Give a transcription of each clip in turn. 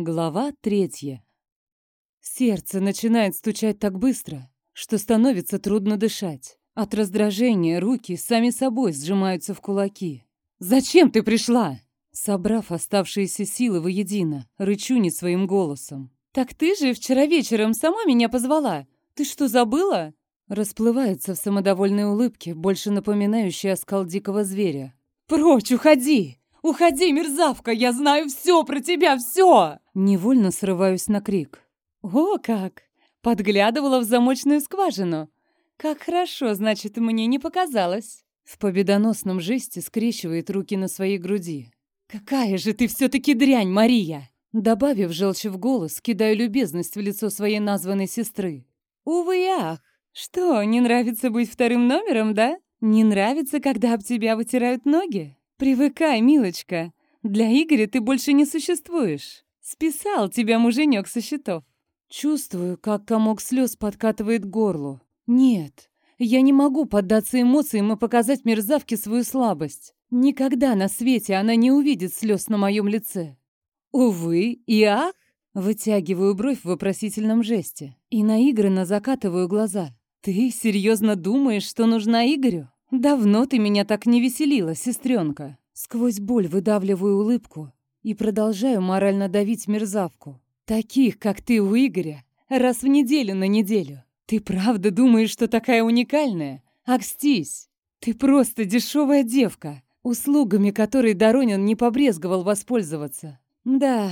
Глава третья. Сердце начинает стучать так быстро, что становится трудно дышать. От раздражения руки сами собой сжимаются в кулаки. «Зачем ты пришла?» Собрав оставшиеся силы воедино, рычу не своим голосом. «Так ты же вчера вечером сама меня позвала. Ты что, забыла?» Расплывается в самодовольной улыбке, больше напоминающей оскал дикого зверя. «Прочь, уходи! Уходи, мерзавка! Я знаю все про тебя, все!» Невольно срываюсь на крик. «О, как! Подглядывала в замочную скважину! Как хорошо, значит, мне не показалось!» В победоносном жесте скрещивает руки на своей груди. «Какая же ты все-таки дрянь, Мария!» Добавив желчи в голос, кидаю любезность в лицо своей названной сестры. «Увы ах! Что, не нравится быть вторым номером, да? Не нравится, когда об тебя вытирают ноги? «Привыкай, милочка. Для Игоря ты больше не существуешь. Списал тебя муженек со счетов». Чувствую, как комок слез подкатывает к горлу. Нет, я не могу поддаться эмоциям и показать мерзавке свою слабость. Никогда на свете она не увидит слез на моем лице. Увы и ах, вытягиваю бровь в вопросительном жесте и наигранно закатываю глаза. Ты серьезно думаешь, что нужна Игорю? «Давно ты меня так не веселила, сестренка!» Сквозь боль выдавливаю улыбку и продолжаю морально давить мерзавку. «Таких, как ты у Игоря, раз в неделю на неделю. Ты правда думаешь, что такая уникальная? Акстись! Ты просто дешевая девка, услугами которой Доронин не побрезговал воспользоваться. Да,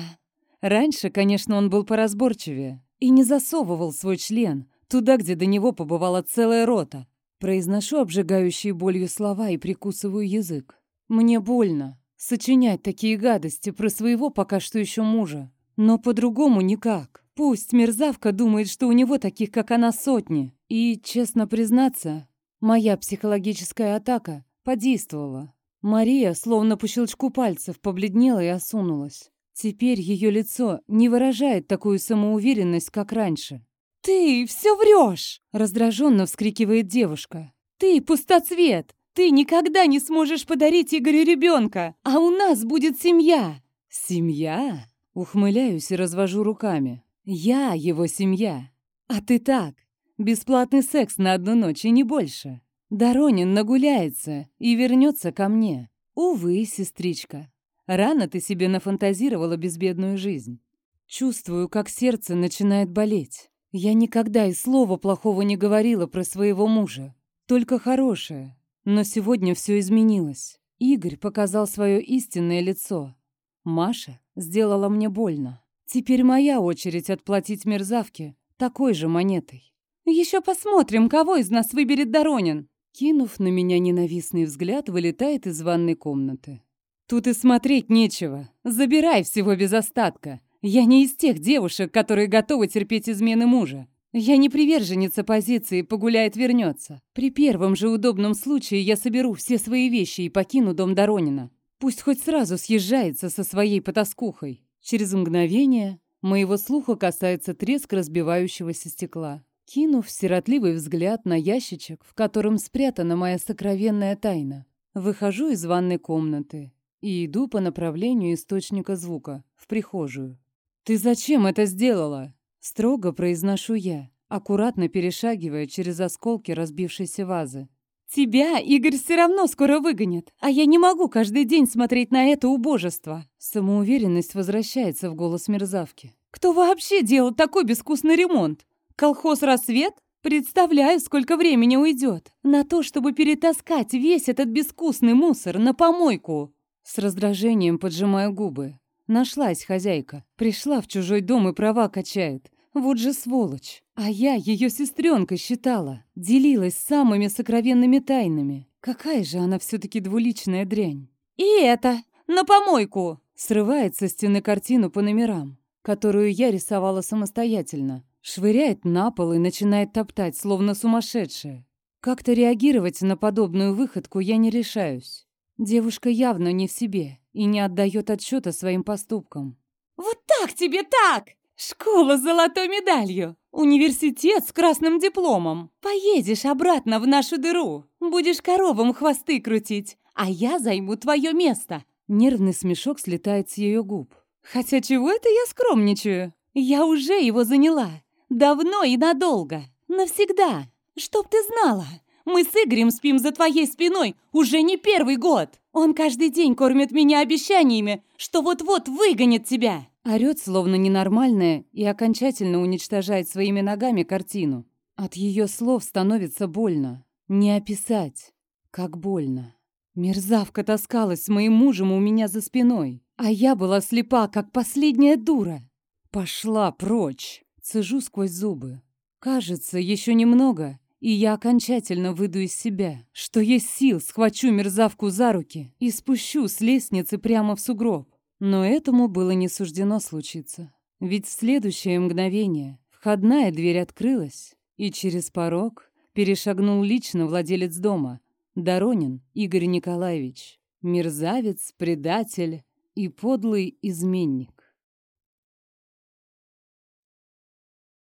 раньше, конечно, он был поразборчивее и не засовывал свой член туда, где до него побывала целая рота, Произношу обжигающие болью слова и прикусываю язык. Мне больно сочинять такие гадости про своего пока что еще мужа. Но по-другому никак. Пусть мерзавка думает, что у него таких, как она, сотни. И, честно признаться, моя психологическая атака подействовала. Мария, словно по щелчку пальцев, побледнела и осунулась. Теперь ее лицо не выражает такую самоуверенность, как раньше. «Ты все врешь!» — раздраженно вскрикивает девушка. «Ты пустоцвет! Ты никогда не сможешь подарить Игорю ребенка, а у нас будет семья!» «Семья?» — ухмыляюсь и развожу руками. «Я его семья. А ты так, бесплатный секс на одну ночь и не больше. Доронин нагуляется и вернется ко мне. Увы, сестричка, рано ты себе нафантазировала безбедную жизнь. Чувствую, как сердце начинает болеть. Я никогда и слова плохого не говорила про своего мужа, только хорошее. Но сегодня все изменилось. Игорь показал свое истинное лицо. Маша сделала мне больно. Теперь моя очередь отплатить мерзавке такой же монетой. Еще посмотрим, кого из нас выберет Доронин. Кинув на меня ненавистный взгляд, вылетает из ванной комнаты. Тут и смотреть нечего. Забирай всего без остатка. Я не из тех девушек, которые готовы терпеть измены мужа. Я не приверженница позиции «погуляет, вернется». При первом же удобном случае я соберу все свои вещи и покину дом Доронина. Пусть хоть сразу съезжается со своей потаскухой. Через мгновение моего слуха касается треск разбивающегося стекла. Кинув сиротливый взгляд на ящичек, в котором спрятана моя сокровенная тайна, выхожу из ванной комнаты и иду по направлению источника звука, в прихожую. «Ты зачем это сделала?» Строго произношу я, аккуратно перешагивая через осколки разбившейся вазы. «Тебя Игорь все равно скоро выгонит, а я не могу каждый день смотреть на это убожество!» Самоуверенность возвращается в голос мерзавки. «Кто вообще делал такой безвкусный ремонт? Колхоз «Рассвет»? Представляю, сколько времени уйдет на то, чтобы перетаскать весь этот безвкусный мусор на помойку!» С раздражением поджимаю губы. Нашлась хозяйка. Пришла в чужой дом и права качает. Вот же сволочь. А я ее сестренкой считала. Делилась самыми сокровенными тайнами. Какая же она все-таки двуличная дрянь. «И это! На помойку!» Срывает со стены картину по номерам, которую я рисовала самостоятельно. Швыряет на пол и начинает топтать, словно сумасшедшая. Как-то реагировать на подобную выходку я не решаюсь. Девушка явно не в себе и не отдает отчета своим поступкам. «Вот так тебе так! Школа с золотой медалью, университет с красным дипломом. Поедешь обратно в нашу дыру, будешь коровам хвосты крутить, а я займу твое место!» Нервный смешок слетает с ее губ. Хотя чего это я скромничаю? Я уже его заняла. Давно и надолго. Навсегда. Чтоб ты знала. Мы с Игорем спим за твоей спиной уже не первый год. Он каждый день кормит меня обещаниями, что вот-вот выгонит тебя. Орет, словно ненормальная, и окончательно уничтожает своими ногами картину. От ее слов становится больно. Не описать, как больно. Мерзавка таскалась с моим мужем у меня за спиной, а я была слепа, как последняя дура. Пошла прочь. Цежу сквозь зубы. Кажется, еще немного, и я окончательно выйду из себя. Что есть сил, схвачу мерзавку за руки и спущу с лестницы прямо в сугроб. Но этому было не суждено случиться. Ведь в следующее мгновение входная дверь открылась, и через порог перешагнул лично владелец дома, Доронин Игорь Николаевич. Мерзавец, предатель и подлый изменник.